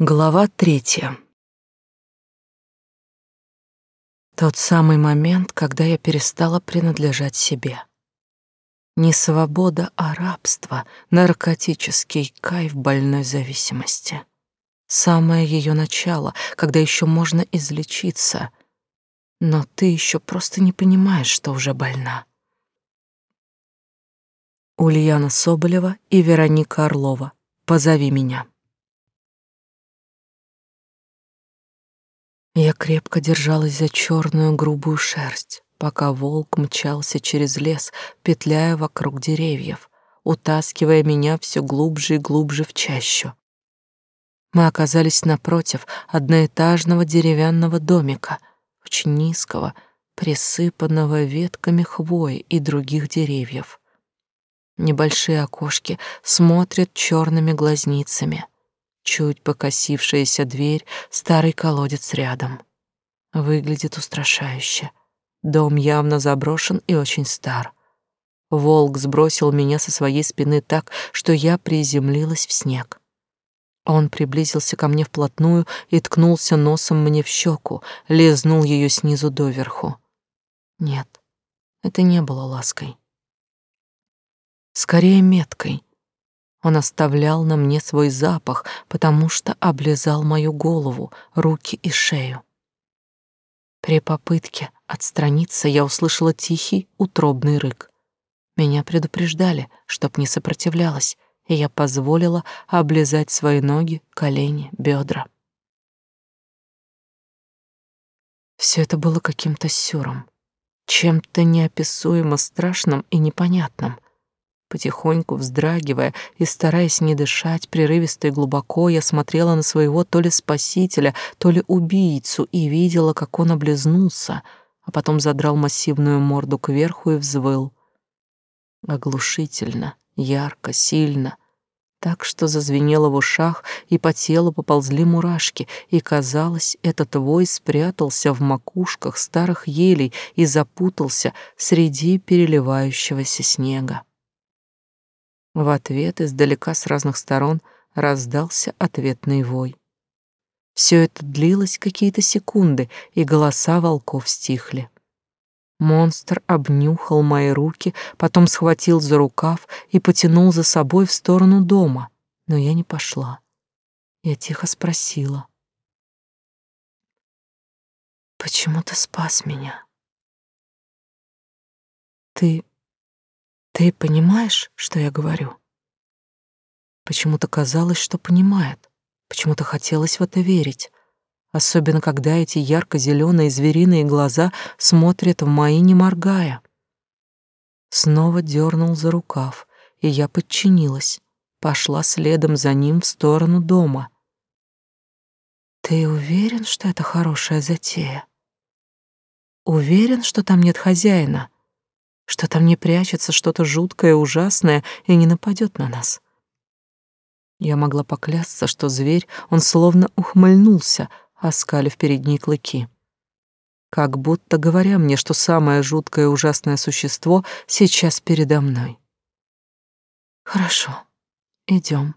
Глава третья. Тот самый момент, когда я перестала принадлежать себе. Не свобода, а рабство, наркотический кайф больной зависимости. Самое ее начало, когда еще можно излечиться, но ты еще просто не понимаешь, что уже больна. Ульяна Соболева и Вероника Орлова. Позови меня. Я крепко держалась за черную грубую шерсть, пока волк мчался через лес, петляя вокруг деревьев, утаскивая меня все глубже и глубже в чащу. Мы оказались напротив одноэтажного деревянного домика, очень низкого, присыпанного ветками хвои и других деревьев. Небольшие окошки смотрят черными глазницами — чуть покосившаяся дверь, старый колодец рядом. Выглядит устрашающе. Дом явно заброшен и очень стар. Волк сбросил меня со своей спины так, что я приземлилась в снег. Он приблизился ко мне вплотную и ткнулся носом мне в щеку, лизнул ее снизу доверху. Нет, это не было лаской. Скорее меткой, он оставлял на мне свой запах, потому что облизал мою голову, руки и шею. При попытке отстраниться я услышала тихий, утробный рык. Меня предупреждали, чтоб не сопротивлялась, и я позволила облизать свои ноги, колени, бедра. Все это было каким-то сюром, чем-то неописуемо страшным и непонятным — Потихоньку вздрагивая и стараясь не дышать прерывисто и глубоко, я смотрела на своего то ли спасителя, то ли убийцу и видела, как он облизнулся, а потом задрал массивную морду кверху и взвыл. Оглушительно, ярко, сильно, так что зазвенело в ушах, и по телу поползли мурашки, и, казалось, этот вой спрятался в макушках старых елей и запутался среди переливающегося снега. В ответ издалека с разных сторон раздался ответный вой. Все это длилось какие-то секунды, и голоса волков стихли. Монстр обнюхал мои руки, потом схватил за рукав и потянул за собой в сторону дома, но я не пошла. Я тихо спросила. «Почему ты спас меня?» «Ты ты понимаешь, что я говорю? Почему-то казалось, что понимает. Почему-то хотелось в это верить. Особенно, когда эти ярко-зеленые звериные глаза смотрят в мои, не моргая. Снова дернул за рукав, и я подчинилась. Пошла следом за ним в сторону дома. «Ты уверен, что это хорошая затея? Уверен, что там нет хозяина?» Что там не прячется что-то жуткое, ужасное и не нападет на нас. Я могла поклясться, что зверь, он словно ухмыльнулся, оскалив перед ней клыки. Как будто говоря мне, что самое жуткое и ужасное существо сейчас передо мной. Хорошо, идем.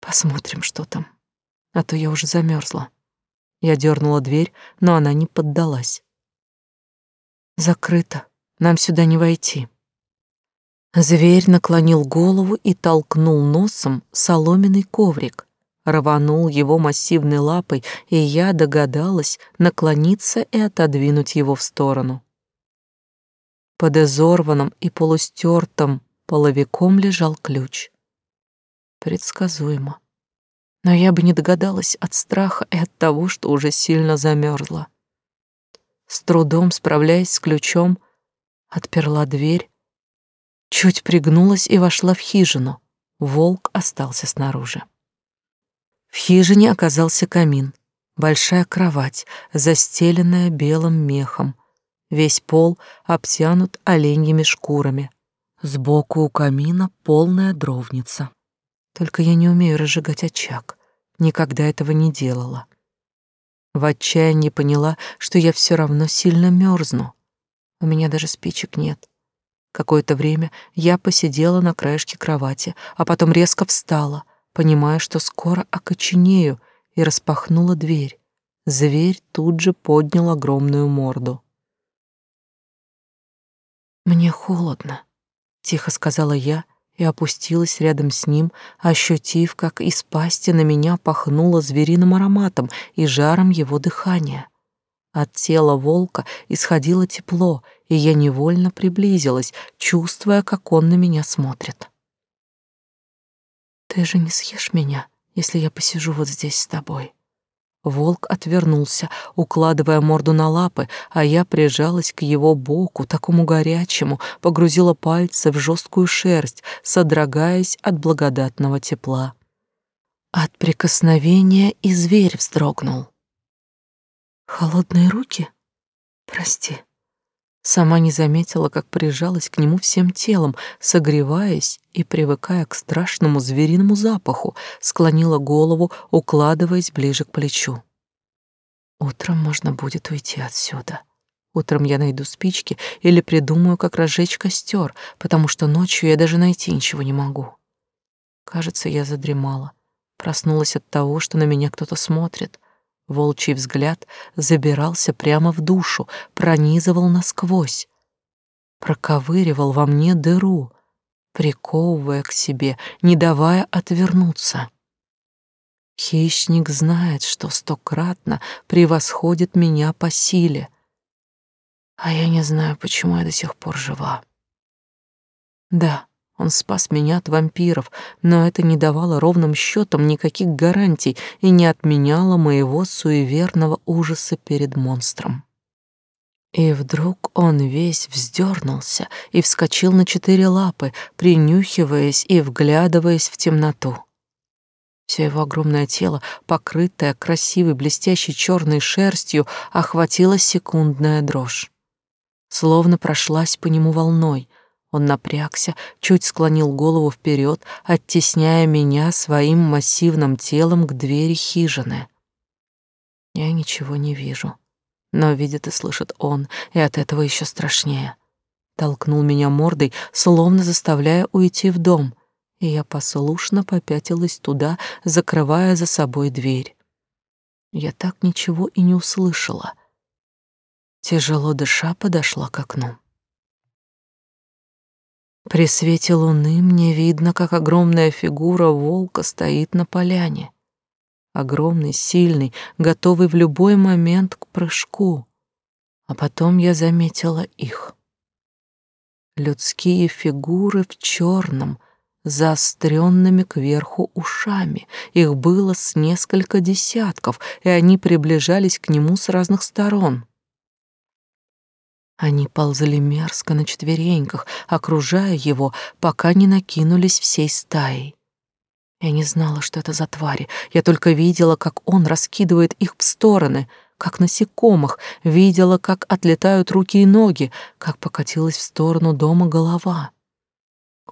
Посмотрим, что там. А то я уже замерзла. Я дернула дверь, но она не поддалась. Закрыто, нам сюда не войти. Зверь наклонил голову и толкнул носом соломенный коврик, рванул его массивной лапой, и я догадалась наклониться и отодвинуть его в сторону. Под изорванным и полустертым половиком лежал ключ. Предсказуемо. Но я бы не догадалась от страха и от того, что уже сильно замерзла. С трудом справляясь с ключом, отперла дверь, чуть пригнулась и вошла в хижину. Волк остался снаружи. В хижине оказался камин, большая кровать, застеленная белым мехом. Весь пол обтянут оленьими шкурами. Сбоку у камина полная дровница. Только я не умею разжигать очаг. Никогда этого не делала. В отчаянии поняла, что я все равно сильно мерзну. У меня даже спичек нет. Какое-то время я посидела на краешке кровати, а потом резко встала, понимая, что скоро окоченею, и распахнула дверь. Зверь тут же поднял огромную морду. «Мне холодно», — тихо сказала я и опустилась рядом с ним, ощутив, как из пасти на меня пахнуло звериным ароматом и жаром его дыхания. От тела волка исходило тепло, и я невольно приблизилась, чувствуя, как он на меня смотрит. «Ты же не съешь меня, если я посижу вот здесь с тобой?» Волк отвернулся, укладывая морду на лапы, а я прижалась к его боку, такому горячему, погрузила пальцы в жесткую шерсть, содрогаясь от благодатного тепла. От прикосновения и зверь вздрогнул. Холодные руки? Прости. Сама не заметила, как прижалась к нему всем телом, согреваясь и привыкая к страшному звериному запаху, склонила голову, укладываясь ближе к плечу. Утром можно будет уйти отсюда. Утром я найду спички или придумаю, как разжечь костер, потому что ночью я даже найти ничего не могу. Кажется, я задремала. Проснулась от того, что на меня кто-то смотрит, Волчий взгляд забирался прямо в душу, пронизывал насквозь, проковыривал во мне дыру, приковывая к себе, не давая отвернуться. Хищник знает, что стократно превосходит меня по силе, а я не знаю, почему я до сих пор жива. Да, он спас меня от вампиров, но это не давало ровным счетом никаких гарантий и не отменяло моего суеверного ужаса перед монстром. И вдруг он весь вздернулся и вскочил на четыре лапы, принюхиваясь и вглядываясь в темноту. Все его огромное тело, покрытое красивой блестящей черной шерстью, охватила секундная дрожь. Словно прошлась по нему волной — он напрягся, чуть склонил голову вперед, оттесняя меня своим массивным телом к двери хижины. Я ничего не вижу, но видит и слышит он, и от этого еще страшнее. Толкнул меня мордой, словно заставляя уйти в дом, и я послушно попятилась туда, закрывая за собой дверь. Я так ничего и не услышала. Тяжело дыша подошла к окну. При свете луны мне видно, как огромная фигура волка стоит на поляне. Огромный, сильный, готовый в любой момент к прыжку. А потом я заметила их. Людские фигуры в черном, заостренными кверху ушами. Их было с несколько десятков, и они приближались к нему с разных сторон. Они ползали мерзко на четвереньках, окружая его, пока не накинулись всей стаей. Я не знала, что это за твари. Я только видела, как он раскидывает их в стороны, как насекомых, видела, как отлетают руки и ноги, как покатилась в сторону дома голова.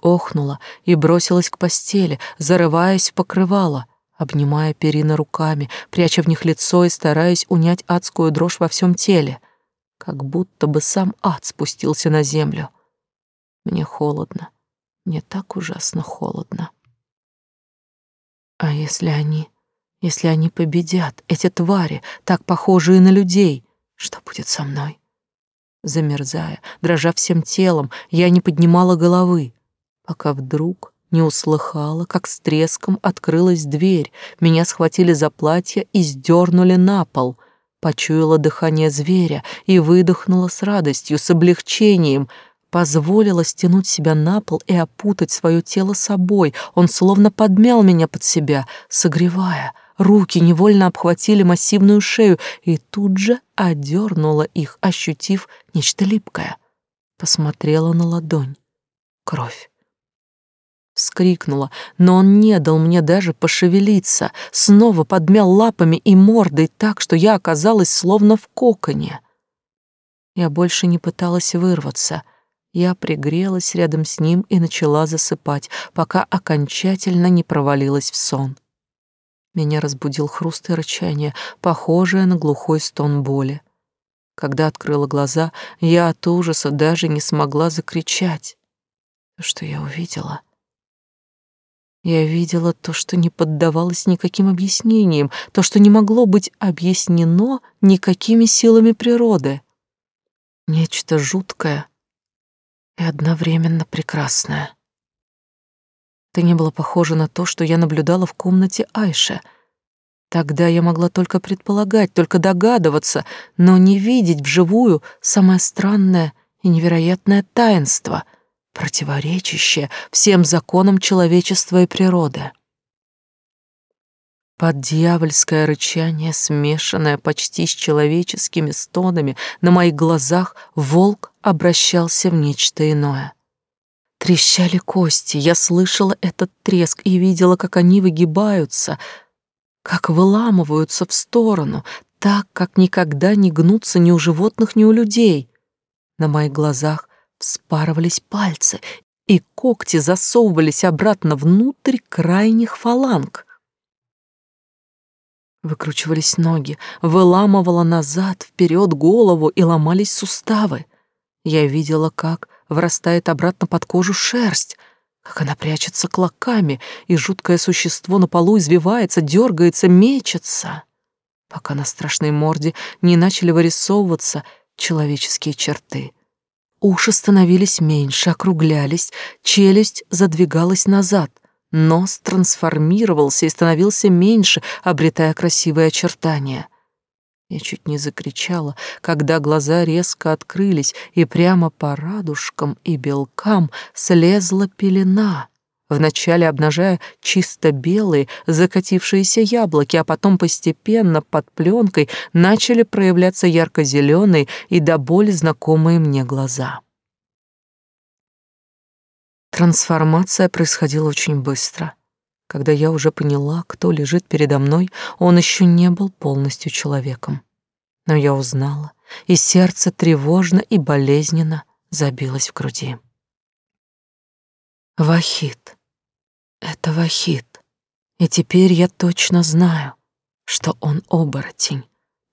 Охнула и бросилась к постели, зарываясь в покрывало, обнимая перина руками, пряча в них лицо и стараясь унять адскую дрожь во всем теле — как будто бы сам ад спустился на землю. Мне холодно, мне так ужасно холодно. А если они, если они победят, эти твари, так похожие на людей, что будет со мной? Замерзая, дрожа всем телом, я не поднимала головы, пока вдруг не услыхала, как с треском открылась дверь, меня схватили за платье и сдернули на пол — Почуяла дыхание зверя и выдохнула с радостью, с облегчением, позволила стянуть себя на пол и опутать свое тело собой. Он словно подмял меня под себя, согревая. Руки невольно обхватили массивную шею и тут же одернула их, ощутив нечто липкое. Посмотрела на ладонь. Кровь вскрикнула, но он не дал мне даже пошевелиться, снова подмял лапами и мордой так, что я оказалась словно в коконе. Я больше не пыталась вырваться. Я пригрелась рядом с ним и начала засыпать, пока окончательно не провалилась в сон. Меня разбудил хруст и рычание, похожее на глухой стон боли. Когда открыла глаза, я от ужаса даже не смогла закричать. То, что я увидела — Я видела то, что не поддавалось никаким объяснениям, то, что не могло быть объяснено никакими силами природы. Нечто жуткое и одновременно прекрасное. Это не было похоже на то, что я наблюдала в комнате Айши. Тогда я могла только предполагать, только догадываться, но не видеть вживую самое странное и невероятное таинство — противоречащее всем законам человечества и природы. Под дьявольское рычание, смешанное почти с человеческими стонами, на моих глазах волк обращался в нечто иное. Трещали кости, я слышала этот треск и видела, как они выгибаются, как выламываются в сторону, так, как никогда не гнутся ни у животных, ни у людей. На моих глазах вспарывались пальцы, и когти засовывались обратно внутрь крайних фаланг. Выкручивались ноги, выламывала назад, вперед голову и ломались суставы. Я видела, как врастает обратно под кожу шерсть, как она прячется клоками, и жуткое существо на полу извивается, дергается, мечется, пока на страшной морде не начали вырисовываться человеческие черты — Уши становились меньше, округлялись, челюсть задвигалась назад, нос трансформировался и становился меньше, обретая красивые очертания. Я чуть не закричала, когда глаза резко открылись, и прямо по радужкам и белкам слезла пелена, вначале обнажая чисто белые закатившиеся яблоки, а потом постепенно под пленкой начали проявляться ярко-зеленые и до боли знакомые мне глаза. Трансформация происходила очень быстро. Когда я уже поняла, кто лежит передо мной, он еще не был полностью человеком. Но я узнала, и сердце тревожно и болезненно забилось в груди. Вахид. Это Вахид. И теперь я точно знаю, что он оборотень.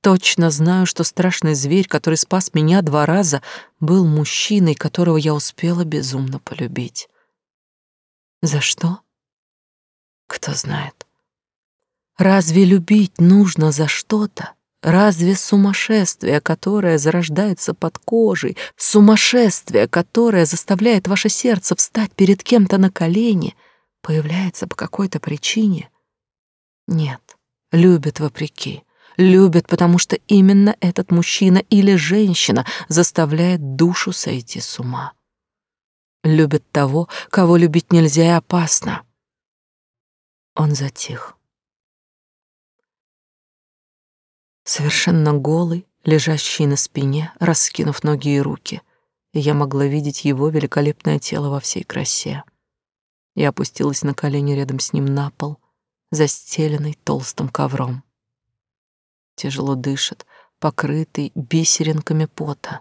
Точно знаю, что страшный зверь, который спас меня два раза, был мужчиной, которого я успела безумно полюбить. За что? Кто знает. Разве любить нужно за что-то? Разве сумасшествие, которое зарождается под кожей, сумасшествие, которое заставляет ваше сердце встать перед кем-то на колени — появляется по какой-то причине. Нет, любят вопреки. Любят, потому что именно этот мужчина или женщина заставляет душу сойти с ума. Любят того, кого любить нельзя и опасно. Он затих. Совершенно голый, лежащий на спине, раскинув ноги и руки, я могла видеть его великолепное тело во всей красе. Я опустилась на колени рядом с ним на пол, застеленный толстым ковром. Тяжело дышит, покрытый бисеринками пота.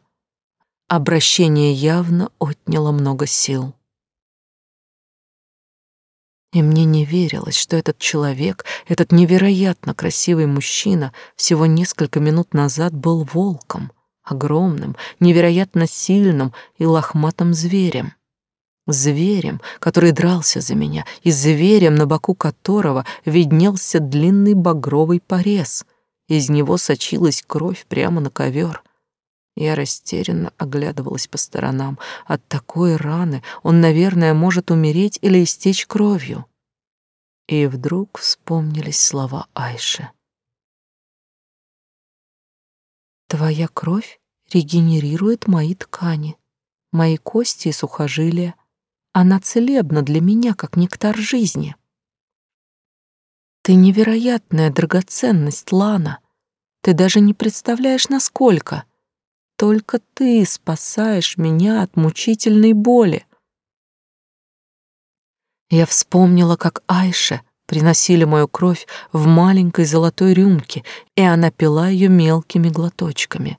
Обращение явно отняло много сил. И мне не верилось, что этот человек, этот невероятно красивый мужчина, всего несколько минут назад был волком, огромным, невероятно сильным и лохматым зверем зверем, который дрался за меня, и зверем, на боку которого виднелся длинный багровый порез. Из него сочилась кровь прямо на ковер. Я растерянно оглядывалась по сторонам. От такой раны он, наверное, может умереть или истечь кровью. И вдруг вспомнились слова Айши. «Твоя кровь регенерирует мои ткани, мои кости и сухожилия, она целебна для меня, как нектар жизни. Ты невероятная драгоценность, Лана. Ты даже не представляешь, насколько. Только ты спасаешь меня от мучительной боли. Я вспомнила, как Айше приносили мою кровь в маленькой золотой рюмке, и она пила ее мелкими глоточками,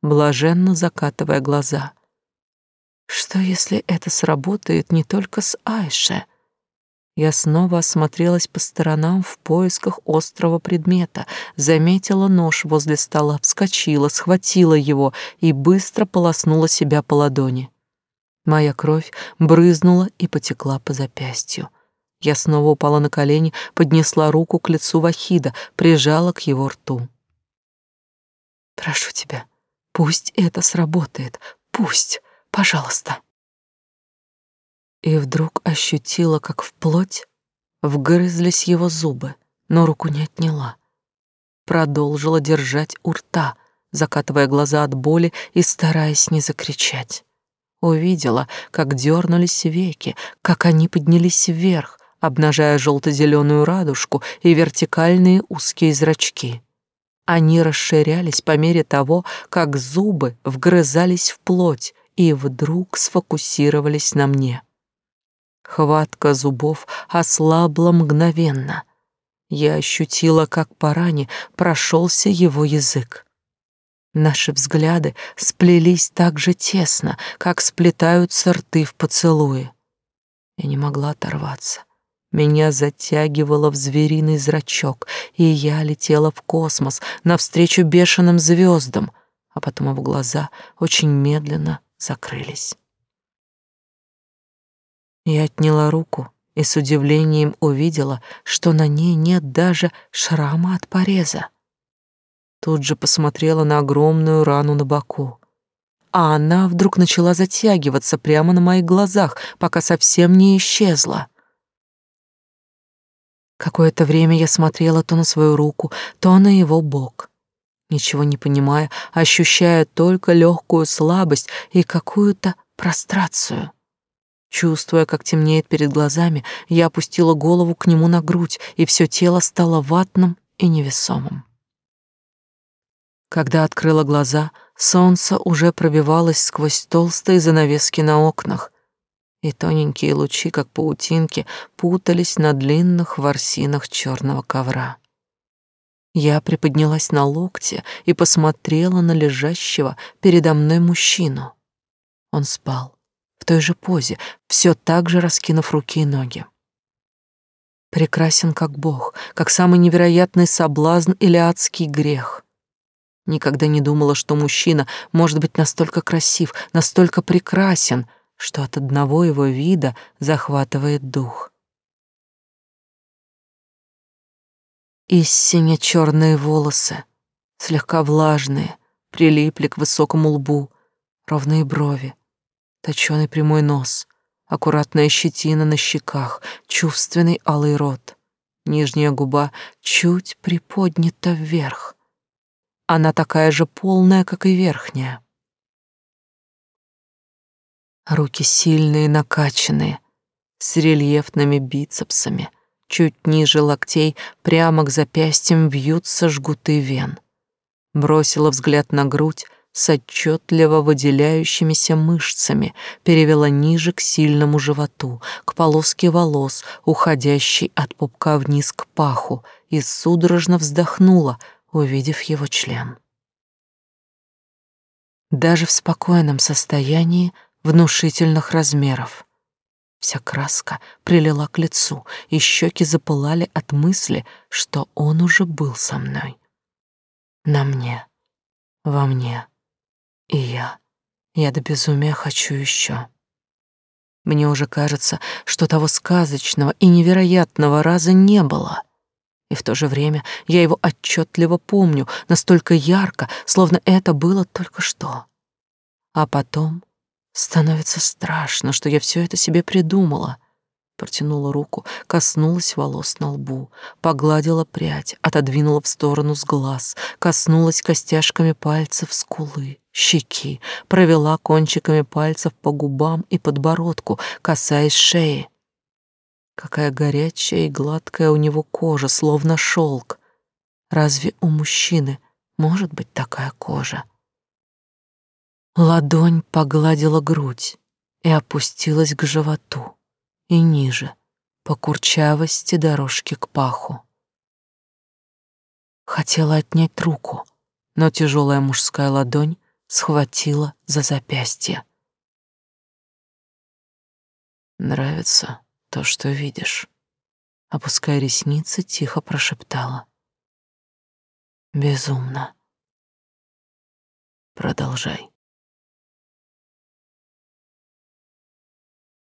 блаженно закатывая глаза — что, если это сработает не только с Айше? Я снова осмотрелась по сторонам в поисках острого предмета, заметила нож возле стола, вскочила, схватила его и быстро полоснула себя по ладони. Моя кровь брызнула и потекла по запястью. Я снова упала на колени, поднесла руку к лицу Вахида, прижала к его рту. «Прошу тебя, пусть это сработает, пусть, пожалуйста». И вдруг ощутила, как в плоть вгрызлись его зубы, но руку не отняла. Продолжила держать у рта, закатывая глаза от боли и стараясь не закричать. Увидела, как дернулись веки, как они поднялись вверх, обнажая желто-зеленую радужку и вертикальные узкие зрачки. Они расширялись по мере того, как зубы вгрызались в плоть и вдруг сфокусировались на мне. Хватка зубов ослабла мгновенно. Я ощутила, как по ране прошелся его язык. Наши взгляды сплелись так же тесно, как сплетаются рты в поцелуе. Я не могла оторваться. Меня затягивало в звериный зрачок, и я летела в космос навстречу бешеным звездам, а потом в глаза очень медленно закрылись. Я отняла руку и с удивлением увидела, что на ней нет даже шрама от пореза. Тут же посмотрела на огромную рану на боку. А она вдруг начала затягиваться прямо на моих глазах, пока совсем не исчезла. Какое-то время я смотрела то на свою руку, то на его бок. Ничего не понимая, ощущая только легкую слабость и какую-то прострацию. Чувствуя, как темнеет перед глазами, я опустила голову к нему на грудь, и все тело стало ватным и невесомым. Когда открыла глаза, солнце уже пробивалось сквозь толстые занавески на окнах, и тоненькие лучи, как паутинки, путались на длинных ворсинах черного ковра. Я приподнялась на локте и посмотрела на лежащего передо мной мужчину. Он спал, в той же позе, все так же раскинув руки и ноги. Прекрасен как Бог, как самый невероятный соблазн или адский грех. Никогда не думала, что мужчина может быть настолько красив, настолько прекрасен, что от одного его вида захватывает дух. И сине-черные волосы, слегка влажные, прилипли к высокому лбу, ровные брови, точёный прямой нос, аккуратная щетина на щеках, чувственный алый рот, нижняя губа чуть приподнята вверх — она такая же полная, как и верхняя. Руки сильные, накачанные, с рельефными бицепсами. Чуть ниже локтей, прямо к запястьям вьются жгуты вен. Бросила взгляд на грудь с отчетливо выделяющимися мышцами, перевела ниже к сильному животу, к полоске волос, уходящей от пупка вниз к паху, и судорожно вздохнула, увидев его член. Даже в спокойном состоянии внушительных размеров. Вся краска прилила к лицу, и щеки запылали от мысли, что он уже был со мной. На мне, во мне, и я. Я до безумия хочу еще. Мне уже кажется, что того сказочного и невероятного раза не было — и в то же время я его отчетливо помню, настолько ярко, словно это было только что. А потом становится страшно, что я все это себе придумала. Протянула руку, коснулась волос на лбу, погладила прядь, отодвинула в сторону с глаз, коснулась костяшками пальцев скулы, щеки, провела кончиками пальцев по губам и подбородку, касаясь шеи. Какая горячая и гладкая у него кожа, словно шелк. Разве у мужчины может быть такая кожа? Ладонь погладила грудь и опустилась к животу, и ниже, по курчавости дорожки к паху. Хотела отнять руку, но тяжелая мужская ладонь схватила за запястье. Нравится? то, что видишь. Опуская ресницы, тихо прошептала. Безумно. Продолжай.